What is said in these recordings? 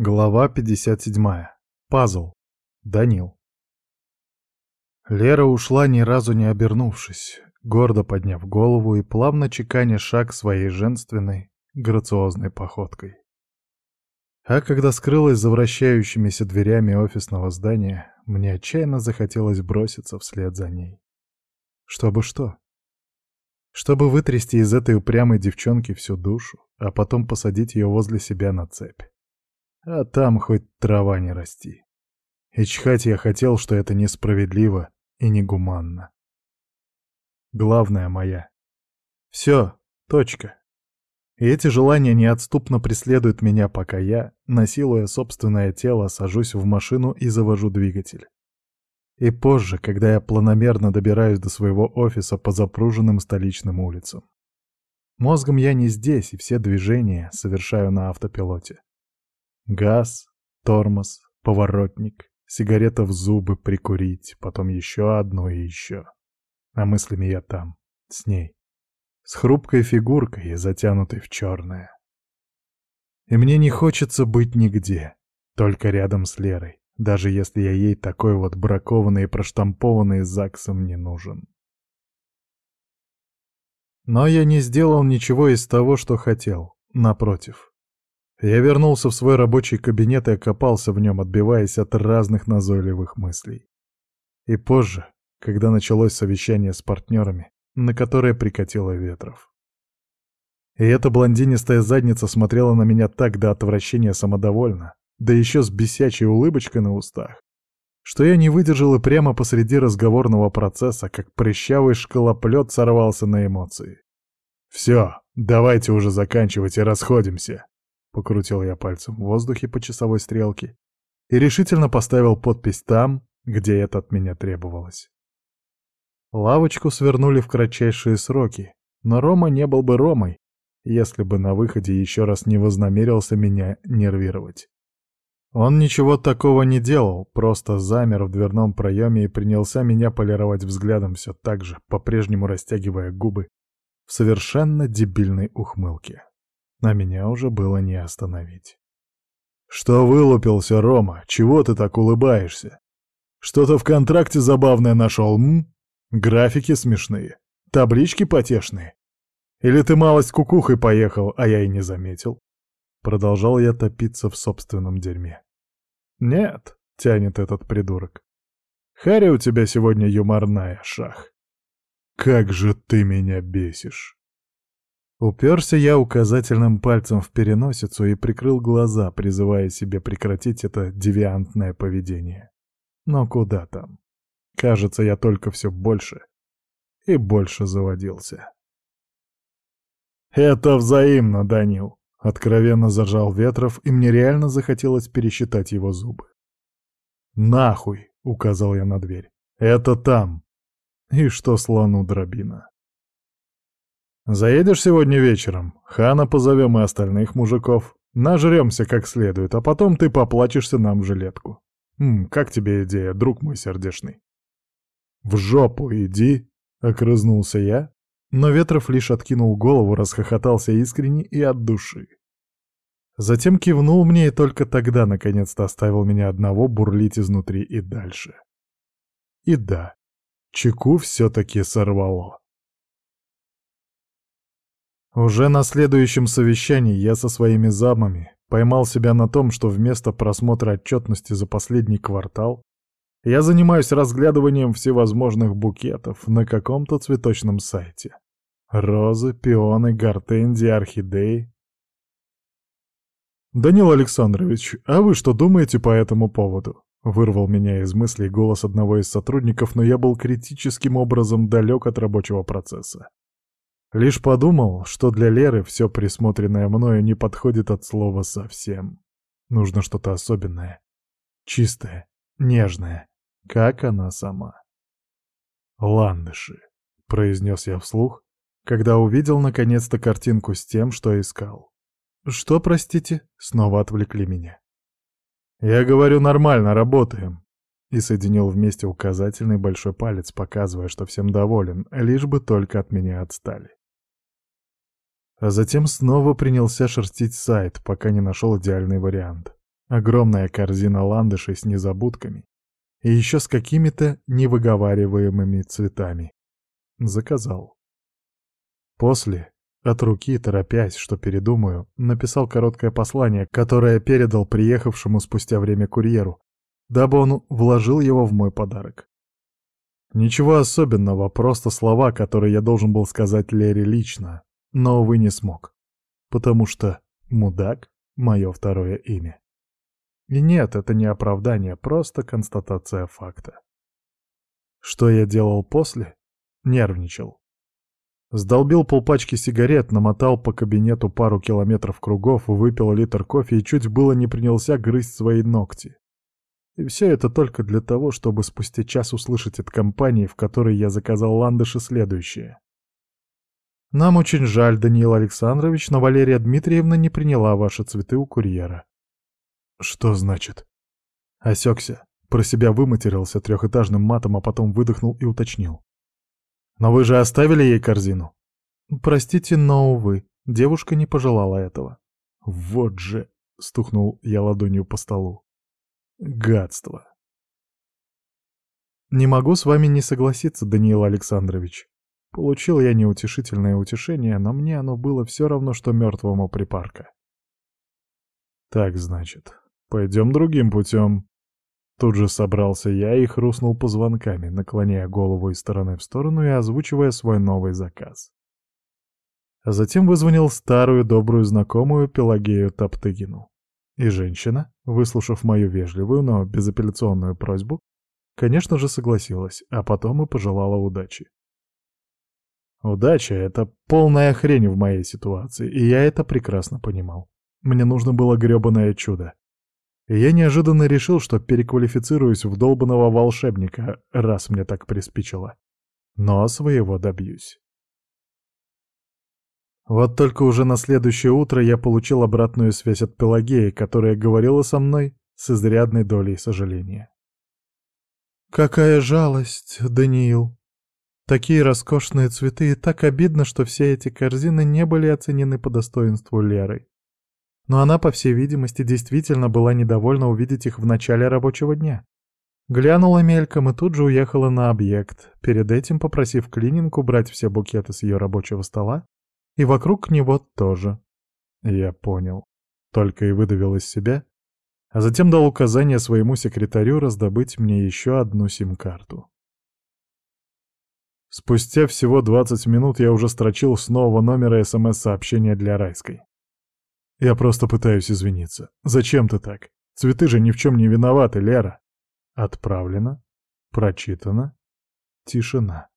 Глава 57. Пазл. Данил. Лера ушла ни разу не обернувшись, гордо подняв голову и плавно чеканя шаг своей женственной, грациозной походкой. А когда скрылась за вращающимися дверями офисного здания, мне отчаянно захотелось броситься вслед за ней. Чтобы что? Чтобы вытрясти из этой упрямой девчонки всю душу, а потом посадить ее возле себя на цепь а там хоть трава не расти. И чхать я хотел, что это несправедливо и негуманно. Главное моя. Все, точка. И эти желания неотступно преследуют меня, пока я, насилуя собственное тело, сажусь в машину и завожу двигатель. И позже, когда я планомерно добираюсь до своего офиса по запруженным столичным улицам. Мозгом я не здесь, и все движения совершаю на автопилоте. Газ, тормоз, поворотник, сигарета в зубы прикурить, потом еще одну и еще. А мыслями я там, с ней. С хрупкой фигуркой, затянутой в черное. И мне не хочется быть нигде, только рядом с Лерой, даже если я ей такой вот бракованный и проштампованный ЗАГСом не нужен. Но я не сделал ничего из того, что хотел, напротив. Я вернулся в свой рабочий кабинет и окопался в нем, отбиваясь от разных назойливых мыслей. И позже, когда началось совещание с партнерами, на которое прикатило Ветров. И эта блондинистая задница смотрела на меня так до отвращения самодовольно, да еще с бесячей улыбочкой на устах, что я не выдержал и прямо посреди разговорного процесса, как прыщавый школоплет сорвался на эмоции. «Все, давайте уже заканчивать и расходимся», Покрутил я пальцем в воздухе по часовой стрелке и решительно поставил подпись там, где это от меня требовалось. Лавочку свернули в кратчайшие сроки, но Рома не был бы Ромой, если бы на выходе еще раз не вознамерился меня нервировать. Он ничего такого не делал, просто замер в дверном проеме и принялся меня полировать взглядом все так же, по-прежнему растягивая губы в совершенно дебильной ухмылке а меня уже было не остановить. «Что вылупился, Рома? Чего ты так улыбаешься? Что-то в контракте забавное нашел, м? Графики смешные, таблички потешные. Или ты малость кукухой поехал, а я и не заметил?» Продолжал я топиться в собственном дерьме. «Нет», — тянет этот придурок. «Харя у тебя сегодня юморная, Шах. Как же ты меня бесишь!» Уперся я указательным пальцем в переносицу и прикрыл глаза, призывая себе прекратить это девиантное поведение. Но куда там? Кажется, я только все больше и больше заводился. «Это взаимно, Данил!» — откровенно зажал Ветров, и мне реально захотелось пересчитать его зубы. «Нахуй!» — указал я на дверь. «Это там!» И что слону дробина? Заедешь сегодня вечером? Хана позовем и остальных мужиков. Нажремся как следует, а потом ты поплачешься нам в жилетку. М, как тебе идея, друг мой сердечный? В жопу иди, окрызнулся я, но Ветров лишь откинул голову, расхохотался искренне и от души. Затем кивнул мне и только тогда наконец-то оставил меня одного бурлить изнутри и дальше. И да, чеку все-таки сорвало. Уже на следующем совещании я со своими замами поймал себя на том, что вместо просмотра отчетности за последний квартал я занимаюсь разглядыванием всевозможных букетов на каком-то цветочном сайте. Розы, пионы, гортензии, орхидеи. «Данил Александрович, а вы что думаете по этому поводу?» Вырвал меня из мыслей голос одного из сотрудников, но я был критическим образом далек от рабочего процесса. Лишь подумал, что для Леры все присмотренное мною не подходит от слова совсем. Нужно что-то особенное, чистое, нежное, как она сама. «Ландыши», — произнес я вслух, когда увидел наконец-то картинку с тем, что искал. «Что, простите?» — снова отвлекли меня. «Я говорю, нормально, работаем», и соединил вместе указательный большой палец, показывая, что всем доволен, лишь бы только от меня отстали. А затем снова принялся шерстить сайт, пока не нашел идеальный вариант. Огромная корзина ландышей с незабудками и еще с какими-то невыговариваемыми цветами. Заказал. После, от руки, торопясь, что передумаю, написал короткое послание, которое передал приехавшему спустя время курьеру, дабы он вложил его в мой подарок. Ничего особенного, просто слова, которые я должен был сказать Лере лично, но, увы, не смог. Потому что «мудак» — мое второе имя. И нет, это не оправдание, просто констатация факта. Что я делал после? Нервничал. Сдолбил полпачки сигарет, намотал по кабинету пару километров кругов, выпил литр кофе и чуть было не принялся грызть свои ногти. И все это только для того, чтобы спустя час услышать от компании, в которой я заказал ландыши, следующее. «Нам очень жаль, Даниил Александрович, но Валерия Дмитриевна не приняла ваши цветы у курьера. «Что значит?» Осекся, про себя выматерился трехэтажным матом, а потом выдохнул и уточнил. «Но вы же оставили ей корзину?» «Простите, но, увы, девушка не пожелала этого». «Вот же!» — стукнул я ладонью по столу. «Гадство!» «Не могу с вами не согласиться, Даниил Александрович. Получил я неутешительное утешение, но мне оно было все равно, что мертвому припарка». «Так, значит, Пойдем другим путем. Тут же собрался я и хрустнул позвонками, наклоняя голову из стороны в сторону и озвучивая свой новый заказ. А затем вызвонил старую добрую знакомую Пелагею Топтыгину. И женщина, выслушав мою вежливую, но безапелляционную просьбу, конечно же согласилась, а потом и пожелала удачи. Удача — это полная хрень в моей ситуации, и я это прекрасно понимал. Мне нужно было грёбаное чудо. И я неожиданно решил, что переквалифицируюсь в долбанного волшебника, раз мне так приспичило. Но своего добьюсь. Вот только уже на следующее утро я получил обратную связь от Пелагеи, которая говорила со мной с изрядной долей сожаления. «Какая жалость, Даниил! Такие роскошные цветы, и так обидно, что все эти корзины не были оценены по достоинству Лерой но она, по всей видимости, действительно была недовольна увидеть их в начале рабочего дня. Глянула мельком и тут же уехала на объект, перед этим попросив клининг убрать все букеты с ее рабочего стола, и вокруг него тоже. Я понял. Только и выдавил из себя, а затем дал указание своему секретарю раздобыть мне еще одну сим-карту. Спустя всего 20 минут я уже строчил с нового номера СМС-сообщения для Райской. Я просто пытаюсь извиниться. Зачем ты так? Цветы же ни в чем не виноваты, Лера. Отправлено. Прочитано. Тишина.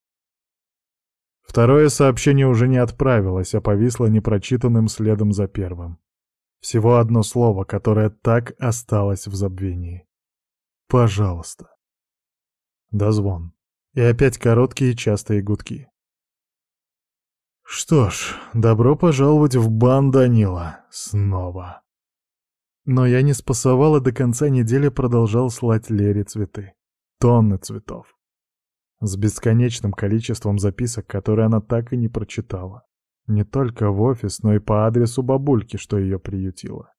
Второе сообщение уже не отправилось, а повисло непрочитанным следом за первым. Всего одно слово, которое так осталось в забвении. Пожалуйста. Дозвон. И опять короткие частые гудки. Что ж, добро пожаловать в бан Данила. Снова. Но я не спасовал и до конца недели продолжал слать Лере цветы. Тонны цветов. С бесконечным количеством записок, которые она так и не прочитала. Не только в офис, но и по адресу бабульки, что ее приютила.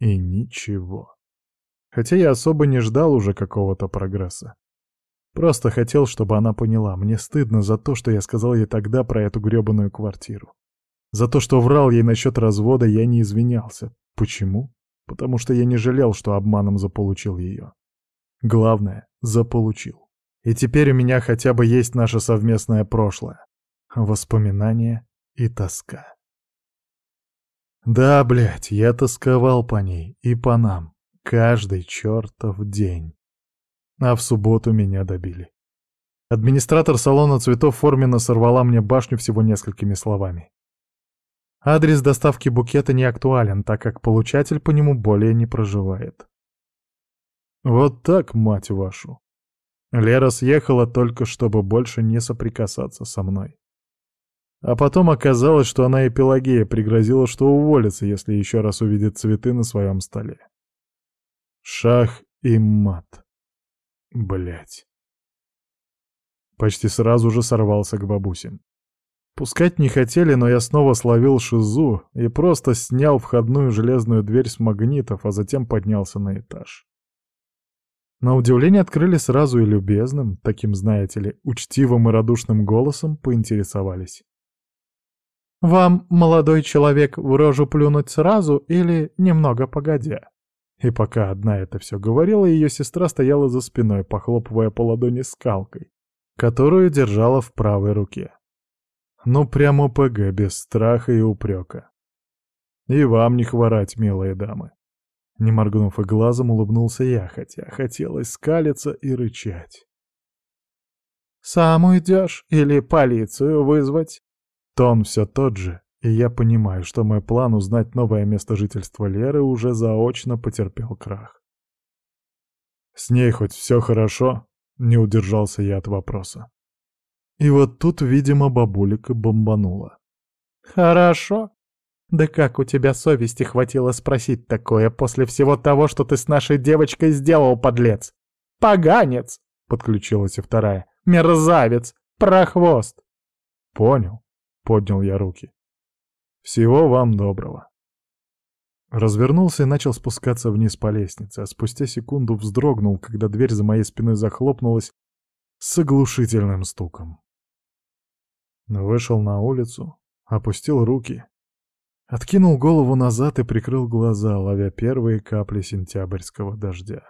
И ничего. Хотя я особо не ждал уже какого-то прогресса. Просто хотел, чтобы она поняла, мне стыдно за то, что я сказал ей тогда про эту грёбаную квартиру. За то, что врал ей насчет развода, я не извинялся. Почему? Потому что я не жалел, что обманом заполучил ее. Главное, заполучил. И теперь у меня хотя бы есть наше совместное прошлое. Воспоминания и тоска. Да, блядь, я тосковал по ней и по нам. Каждый чертов день. А в субботу меня добили. Администратор салона цветов форменно сорвала мне башню всего несколькими словами. Адрес доставки букета не актуален, так как получатель по нему более не проживает. Вот так, мать вашу. Лера съехала только, чтобы больше не соприкасаться со мной. А потом оказалось, что она и Пелагея пригрозила, что уволится, если еще раз увидит цветы на своем столе. Шах и мат. Блять. Почти сразу же сорвался к бабусям. Пускать не хотели, но я снова словил шизу и просто снял входную железную дверь с магнитов, а затем поднялся на этаж. На удивление открыли сразу и любезным, таким, знаете ли, учтивым и радушным голосом поинтересовались. «Вам, молодой человек, в рожу плюнуть сразу или немного погодя?» И пока одна это все говорила, ее сестра стояла за спиной, похлопывая по ладони скалкой, которую держала в правой руке. Ну, прямо ПГ, без страха и упрека. И вам не хворать, милые дамы. Не моргнув и глазом, улыбнулся я, хотя хотелось скалиться и рычать. «Сам уйдешь или полицию вызвать?» Тон все тот же, и я понимаю, что мой план узнать новое место жительства Леры уже заочно потерпел крах. «С ней хоть все хорошо?» — не удержался я от вопроса. И вот тут, видимо, бабулика бомбанула. «Хорошо. Да как у тебя совести хватило спросить такое после всего того, что ты с нашей девочкой сделал, подлец? Поганец!» — подключилась и вторая. «Мерзавец! Прохвост!» «Понял», — поднял я руки. «Всего вам доброго». Развернулся и начал спускаться вниз по лестнице, а спустя секунду вздрогнул, когда дверь за моей спиной захлопнулась с оглушительным стуком. Вышел на улицу, опустил руки, откинул голову назад и прикрыл глаза, ловя первые капли сентябрьского дождя.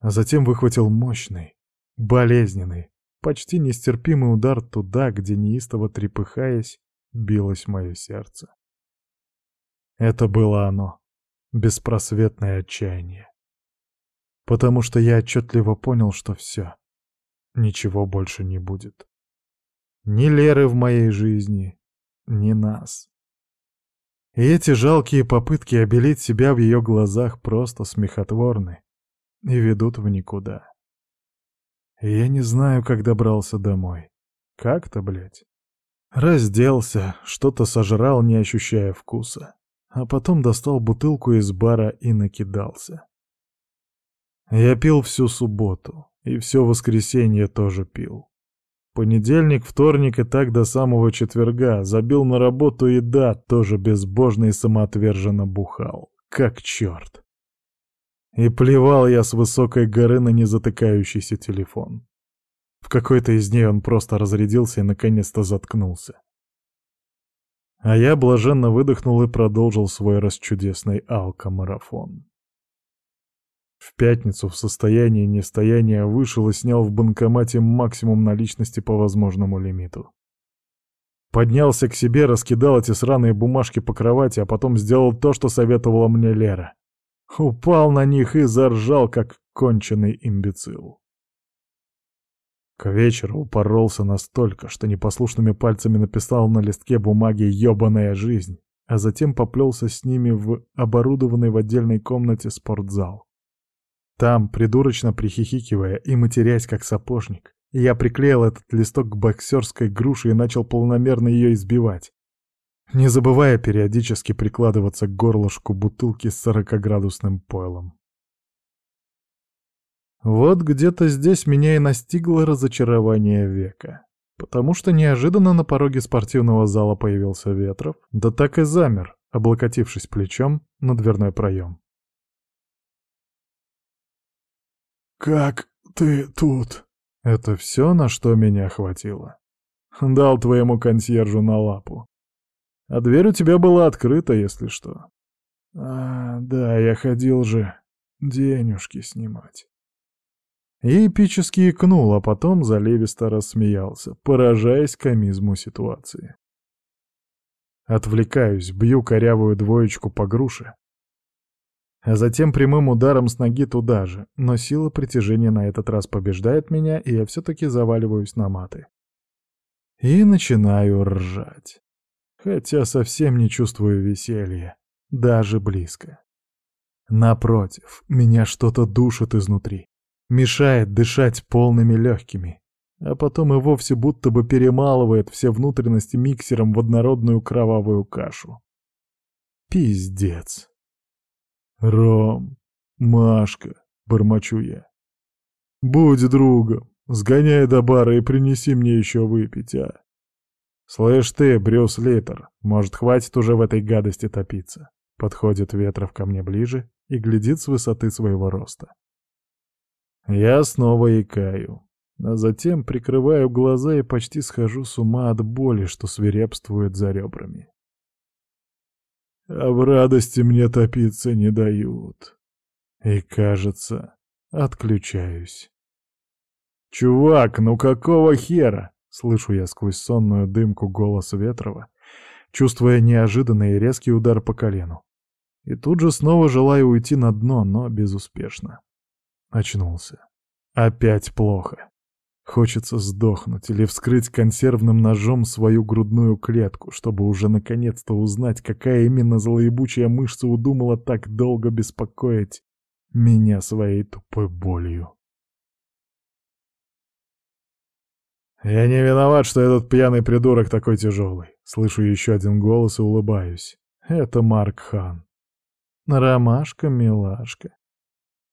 А затем выхватил мощный, болезненный, почти нестерпимый удар туда, где неистово трепыхаясь, билось мое сердце. Это было оно, беспросветное отчаяние. Потому что я отчетливо понял, что все, ничего больше не будет. Ни Леры в моей жизни, ни нас. И эти жалкие попытки обелить себя в ее глазах просто смехотворны и ведут в никуда. Я не знаю, как добрался домой. Как-то, блядь. Разделся, что-то сожрал, не ощущая вкуса. А потом достал бутылку из бара и накидался. Я пил всю субботу, и все воскресенье тоже пил. Понедельник, вторник и так до самого четверга. Забил на работу и да, тоже безбожно и самоотверженно бухал. Как черт. И плевал я с высокой горы на незатыкающийся телефон. В какой-то из дней он просто разрядился и наконец-то заткнулся. А я блаженно выдохнул и продолжил свой расчудесный алкомарафон. В пятницу в состоянии нестояния вышел и снял в банкомате максимум наличности по возможному лимиту. Поднялся к себе, раскидал эти сраные бумажки по кровати, а потом сделал то, что советовала мне Лера. Упал на них и заржал, как конченый имбецил. К вечеру упоролся настолько, что непослушными пальцами написал на листке бумаги «Ёбаная жизнь», а затем поплелся с ними в оборудованный в отдельной комнате спортзал. Там, придурочно прихихикивая и матерясь как сапожник, я приклеил этот листок к боксерской груше и начал полномерно ее избивать, не забывая периодически прикладываться к горлышку бутылки с сорокоградусным пойлом. Вот где-то здесь меня и настигло разочарование века, потому что неожиданно на пороге спортивного зала появился Ветров, да так и замер, облокотившись плечом на дверной проем. «Как ты тут?» Это все, на что меня хватило. Дал твоему консьержу на лапу. А дверь у тебя была открыта, если что. А, да, я ходил же денежки снимать. И эпически икнул, а потом заливисто рассмеялся, поражаясь комизму ситуации. Отвлекаюсь, бью корявую двоечку по груше, а затем прямым ударом с ноги туда же, но сила притяжения на этот раз побеждает меня, и я все-таки заваливаюсь на маты. И начинаю ржать. Хотя совсем не чувствую веселья, даже близко. Напротив, меня что-то душит изнутри, мешает дышать полными легкими, а потом и вовсе будто бы перемалывает все внутренности миксером в однородную кровавую кашу. Пиздец. «Ром, Машка», — бормочу я. «Будь другом, сгоняй до бара и принеси мне еще выпить, а? «Слышь ты, Брюс Литер, может, хватит уже в этой гадости топиться?» Подходит Ветров ко мне ближе и глядит с высоты своего роста. Я снова икаю, а затем прикрываю глаза и почти схожу с ума от боли, что свирепствует за ребрами. А в радости мне топиться не дают. И, кажется, отключаюсь. «Чувак, ну какого хера?» — слышу я сквозь сонную дымку голос Ветрова, чувствуя неожиданный и резкий удар по колену. И тут же снова желаю уйти на дно, но безуспешно. Очнулся. Опять плохо. Хочется сдохнуть или вскрыть консервным ножом свою грудную клетку, чтобы уже наконец-то узнать, какая именно злоебучая мышца удумала так долго беспокоить меня своей тупой болью. «Я не виноват, что этот пьяный придурок такой тяжелый», — слышу еще один голос и улыбаюсь. Это Марк Хан. Ромашка, милашка.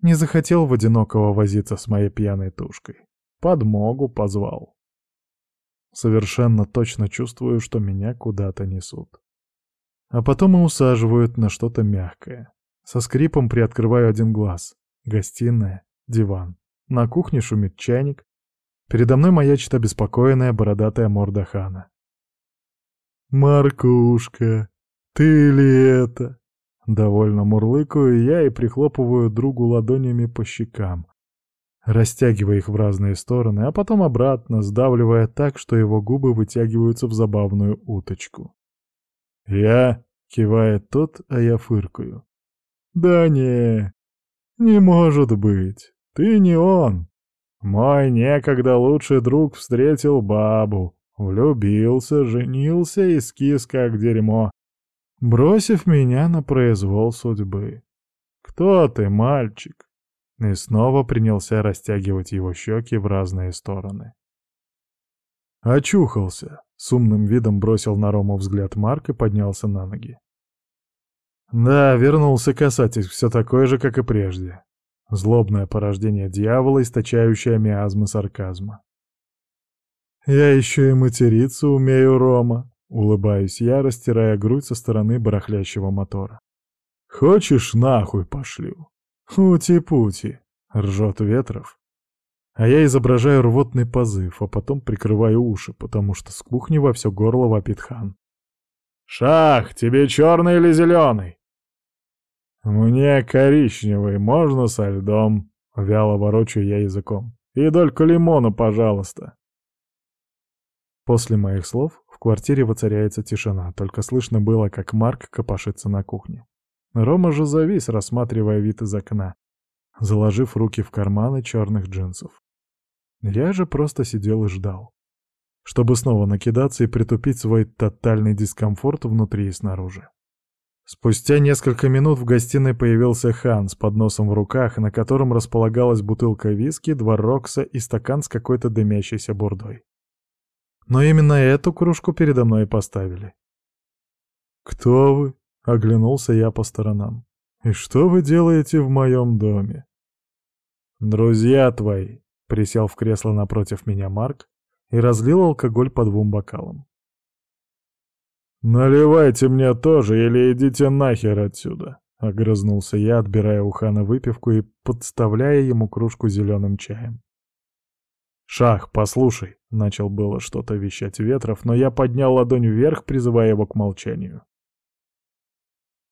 Не захотел в одинокого возиться с моей пьяной тушкой. Подмогу позвал. Совершенно точно чувствую, что меня куда-то несут. А потом и усаживают на что-то мягкое. Со скрипом приоткрываю один глаз. Гостиная, диван. На кухне шумит чайник. Передо мной маячит обеспокоенная бородатая морда хана. «Маркушка, ты ли это?» Довольно мурлыкаю я и прихлопываю другу ладонями по щекам, растягивая их в разные стороны, а потом обратно, сдавливая так, что его губы вытягиваются в забавную уточку. «Я?» — кивает тот, а я фыркаю. «Да не, не может быть, ты не он. Мой некогда лучший друг встретил бабу, влюбился, женился и скис как дерьмо, бросив меня на произвол судьбы. «Кто ты, мальчик?» И снова принялся растягивать его щеки в разные стороны. Очухался. С умным видом бросил на Рому взгляд Марк и поднялся на ноги. Да, вернулся касатель, все такое же, как и прежде. Злобное порождение дьявола, источающее миазмы сарказма. «Я еще и материться умею, Рома», Улыбаюсь я, растирая грудь со стороны барахлящего мотора. «Хочешь, нахуй пошлю?» «Ути-пути!» — ржет Ветров. А я изображаю рвотный позыв, а потом прикрываю уши, потому что с кухни во все горло вопит хан. «Шах, тебе черный или зеленый?» «Мне коричневый, можно со льдом?» — вяло ворочаю я языком. «И дольку лимона, пожалуйста». После моих слов квартире воцаряется тишина, только слышно было, как Марк копошится на кухне. Рома же завис, рассматривая вид из окна, заложив руки в карманы черных джинсов. Я же просто сидел и ждал, чтобы снова накидаться и притупить свой тотальный дискомфорт внутри и снаружи. Спустя несколько минут в гостиной появился Хан с подносом в руках, на котором располагалась бутылка виски, два рокса и стакан с какой-то дымящейся бурдой. Но именно эту кружку передо мной поставили. «Кто вы?» — оглянулся я по сторонам. «И что вы делаете в моем доме?» «Друзья твои!» — присел в кресло напротив меня Марк и разлил алкоголь по двум бокалам. «Наливайте мне тоже или идите нахер отсюда!» — огрызнулся я, отбирая у хана выпивку и подставляя ему кружку зеленым чаем. «Шах, послушай!» — начал было что-то вещать Ветров, но я поднял ладонь вверх, призывая его к молчанию.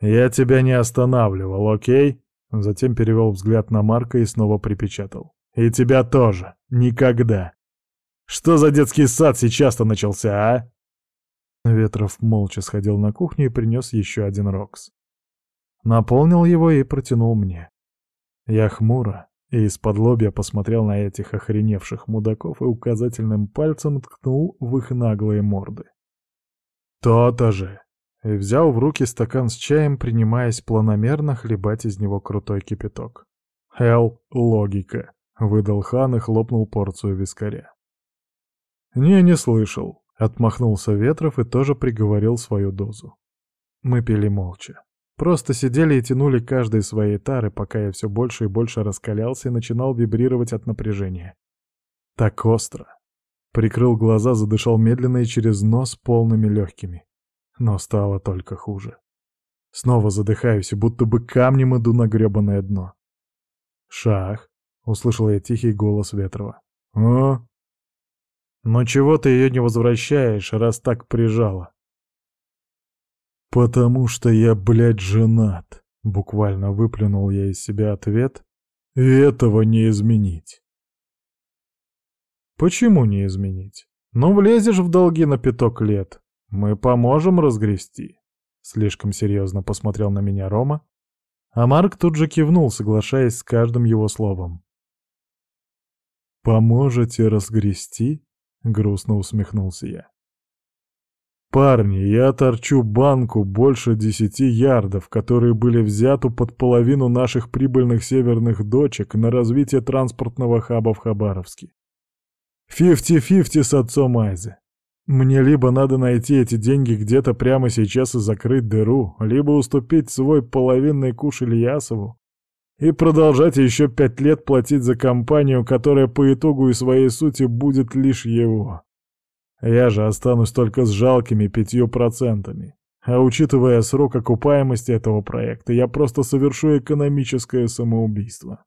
«Я тебя не останавливал, окей?» Затем перевел взгляд на Марка и снова припечатал. «И тебя тоже. Никогда. Что за детский сад сейчас-то начался, а?» Ветров молча сходил на кухню и принес еще один рокс. Наполнил его и протянул мне. Я хмуро, и из-под лобья посмотрел на этих охреневших мудаков и указательным пальцем ткнул в их наглые морды. «То-то же!» И взял в руки стакан с чаем, принимаясь планомерно хлебать из него крутой кипяток. «Хелл, логика!» — выдал хан и хлопнул порцию вискаря. «Не, не слышал», — отмахнулся Ветров и тоже приговорил свою дозу. Мы пили молча. Просто сидели и тянули каждой своей тары, пока я все больше и больше раскалялся и начинал вибрировать от напряжения. Так остро. Прикрыл глаза, задышал медленно и через нос полными легкими. Но стало только хуже. Снова задыхаюсь, будто бы камнем иду на гребаное дно. «Шах!» — услышал я тихий голос Ветрова. «О!» «Но чего ты ее не возвращаешь, раз так прижала?» «Потому что я, блядь, женат!» — буквально выплюнул я из себя ответ. «И этого не изменить!» «Почему не изменить? Ну, влезешь в долги на пяток лет. Мы поможем разгрести!» Слишком серьезно посмотрел на меня Рома, а Марк тут же кивнул, соглашаясь с каждым его словом. «Поможете разгрести?» — грустно усмехнулся я. «Парни, я торчу банку больше десяти ярдов, которые были взяты под половину наших прибыльных северных дочек на развитие транспортного хаба в Хабаровске. Фифти-фифти с отцом Айзе. Мне либо надо найти эти деньги где-то прямо сейчас и закрыть дыру, либо уступить свой половинный куш Ильясову и продолжать еще пять лет платить за компанию, которая по итогу и своей сути будет лишь его. Я же останусь только с жалкими пятью процентами. А учитывая срок окупаемости этого проекта, я просто совершу экономическое самоубийство.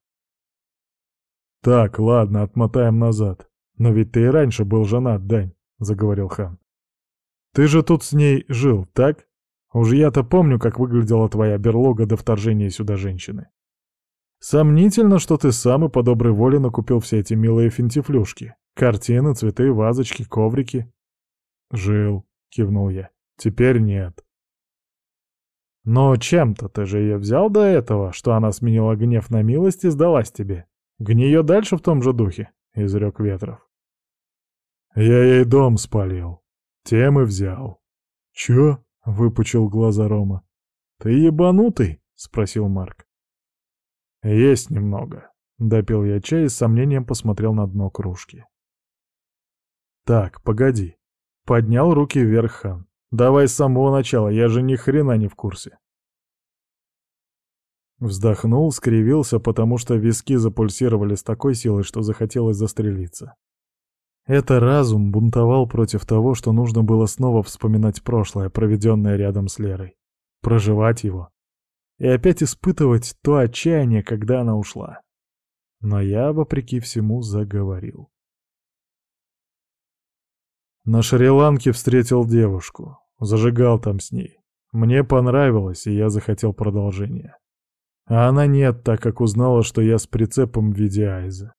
Так, ладно, отмотаем назад. Но ведь ты и раньше был женат, Дань. — заговорил хан. «Ты же тут с ней жил, так? Уж я-то помню, как выглядела твоя берлога до вторжения сюда женщины. Сомнительно, что ты сам и по доброй воле накупил все эти милые финтифлюшки. Картины, цветы, вазочки, коврики». «Жил», — кивнул я. «Теперь нет». «Но чем-то ты же ее взял до этого, что она сменила гнев на милость и сдалась тебе. Гни дальше в том же духе», — изрек Ветров. Я ей дом спалил. Тем и взял. Чё? — выпучил глаза Рома. Ты ебанутый? — спросил Марк. Есть немного. Допил я чай и с сомнением посмотрел на дно кружки. Так, погоди. Поднял руки вверх хан. Давай с самого начала, я же ни хрена не в курсе. Вздохнул, скривился, потому что виски запульсировали с такой силой, что захотелось застрелиться. Это разум бунтовал против того, что нужно было снова вспоминать прошлое, проведенное рядом с Лерой. Проживать его. И опять испытывать то отчаяние, когда она ушла. Но я, вопреки всему, заговорил. На Шри-Ланке встретил девушку. Зажигал там с ней. Мне понравилось, и я захотел продолжения. А она нет, так как узнала, что я с прицепом в виде Айза.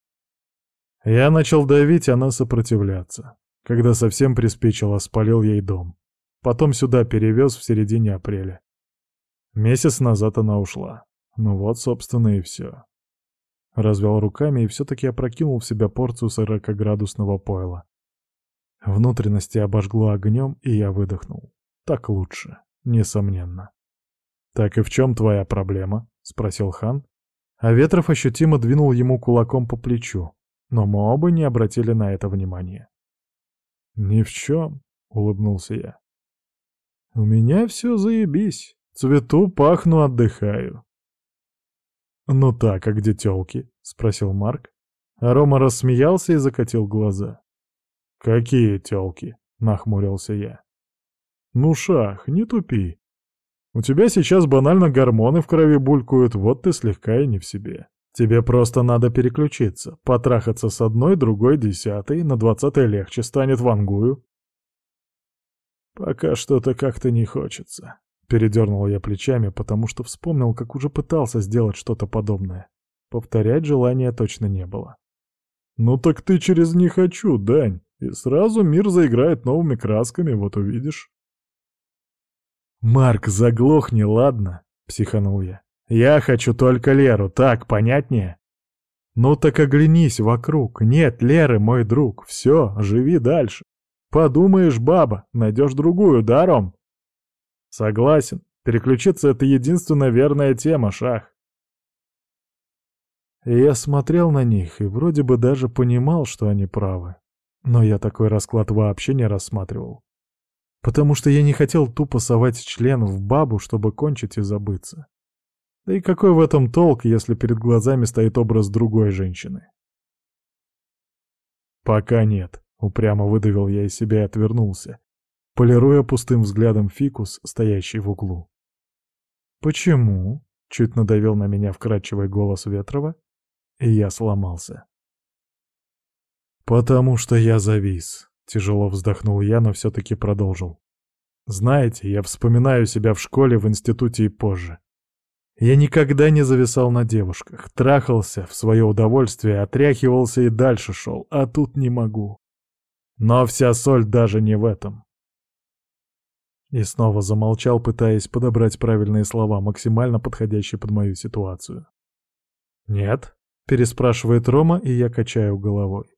Я начал давить, она сопротивляться. Когда совсем приспичило, спалил ей дом. Потом сюда перевез в середине апреля. Месяц назад она ушла. Ну вот, собственно, и все. Развел руками и все-таки опрокинул в себя порцию сорокоградусного пойла. Внутренности обожгло огнем, и я выдохнул. Так лучше, несомненно. «Так и в чем твоя проблема?» — спросил хан. А Ветров ощутимо двинул ему кулаком по плечу, но мы оба не обратили на это внимания. «Ни в чем», — улыбнулся я. «У меня все заебись. Цвету, пахну, отдыхаю». «Ну так, а где тёлки?» — спросил Марк. А Рома рассмеялся и закатил глаза. «Какие тёлки?» — нахмурился я. «Ну, Шах, не тупи. У тебя сейчас банально гормоны в крови булькают, вот ты слегка и не в себе. Тебе просто надо переключиться, потрахаться с одной, другой, десятой, на двадцатой легче станет вангую. Пока что-то как-то не хочется. Передернул я плечами, потому что вспомнил, как уже пытался сделать что-то подобное. Повторять желания точно не было. «Ну так ты через «не хочу», Дань, и сразу мир заиграет новыми красками, вот увидишь». «Марк, заглохни, ладно?» — психанул я. Я хочу только Леру, так понятнее? Ну так оглянись вокруг. Нет Леры, мой друг. Все, живи дальше. Подумаешь, баба, найдешь другую, да, Ром? Согласен. Переключиться — это единственная верная тема, Шах. И я смотрел на них и вроде бы даже понимал, что они правы. Но я такой расклад вообще не рассматривал. Потому что я не хотел тупо совать член в бабу, чтобы кончить и забыться. Да и какой в этом толк, если перед глазами стоит образ другой женщины? «Пока нет», Упрямо выдавил я из себя и отвернулся, полируя пустым взглядом фикус, стоящий в углу. «Почему?» — чуть надавил на меня вкрадчивый голос Ветрова, и я сломался. «Потому что я завис», — тяжело вздохнул я, но все-таки продолжил. «Знаете, я вспоминаю себя в школе, в институте и позже. Я никогда не зависал на девушках, трахался в свое удовольствие, отряхивался и дальше шел, а тут не могу. Но вся соль даже не в этом. И снова замолчал, пытаясь подобрать правильные слова, максимально подходящие под мою ситуацию. «Нет?» — переспрашивает Рома, и я качаю головой.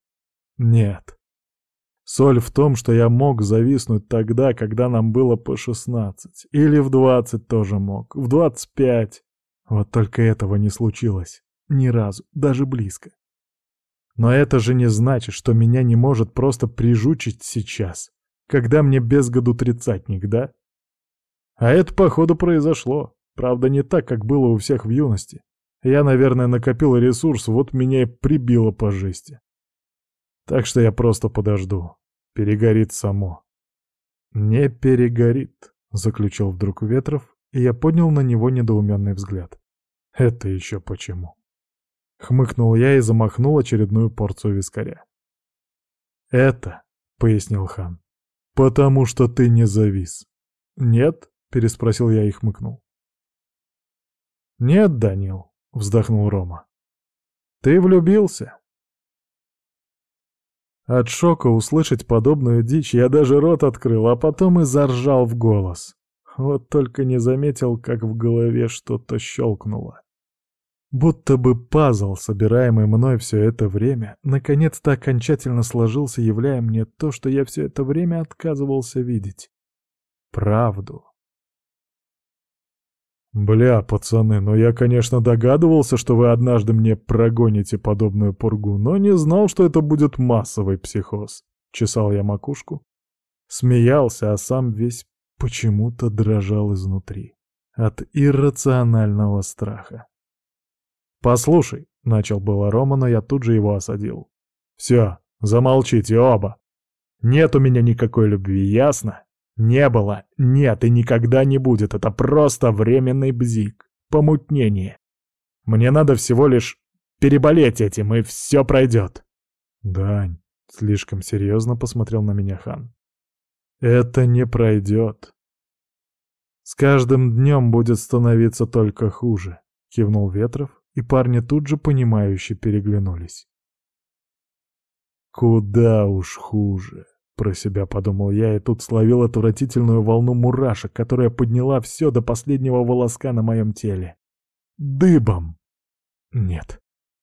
«Нет. Соль в том, что я мог зависнуть тогда, когда нам было по шестнадцать. Или в двадцать тоже мог. В двадцать пять. Вот только этого не случилось. Ни разу. Даже близко. Но это же не значит, что меня не может просто прижучить сейчас, когда мне без году тридцатник, да? А это, походу, произошло. Правда, не так, как было у всех в юности. Я, наверное, накопил ресурс, вот меня и прибило по жести. Так что я просто подожду. Перегорит само. «Не перегорит», — заключил вдруг Ветров, и я поднял на него недоуменный взгляд. «Это еще почему?» Хмыкнул я и замахнул очередную порцию вискаря. «Это», — пояснил хан, — «потому что ты не завис». «Нет?» — переспросил я и хмыкнул. «Нет, Данил», — вздохнул Рома. «Ты влюбился?» От шока услышать подобную дичь я даже рот открыл, а потом и заржал в голос. Вот только не заметил, как в голове что-то щелкнуло. Будто бы пазл, собираемый мной все это время, наконец-то окончательно сложился, являя мне то, что я все это время отказывался видеть. Правду. «Бля, пацаны, ну я, конечно, догадывался, что вы однажды мне прогоните подобную пургу, но не знал, что это будет массовый психоз». Чесал я макушку, смеялся, а сам весь почему-то дрожал изнутри от иррационального страха. «Послушай», — начал было Рома, но я тут же его осадил. «Все, замолчите оба. Нет у меня никакой любви, ясно? Не было, нет и никогда не будет. Это просто временный бзик, помутнение. Мне надо всего лишь переболеть этим, и все пройдет». «Дань», — слишком серьезно посмотрел на меня хан. «Это не пройдет. С каждым днем будет становиться только хуже», — кивнул Ветров, и парни тут же понимающе переглянулись. «Куда уж хуже», — про себя подумал я, и тут словил отвратительную волну мурашек, которая подняла все до последнего волоска на моем теле. «Дыбом!» «Нет».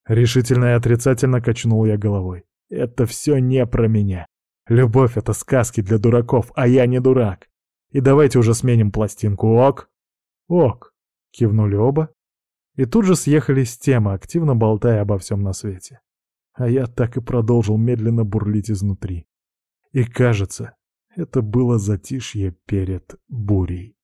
Решительно и отрицательно качнул я головой. «Это все не про меня. Любовь — это сказки для дураков, а я не дурак. И давайте уже сменим пластинку, ок?» «Ок», — кивнули оба, и тут же съехали с темы, активно болтая обо всем на свете. А я так и продолжил медленно бурлить изнутри. И кажется, это было затишье перед бурей.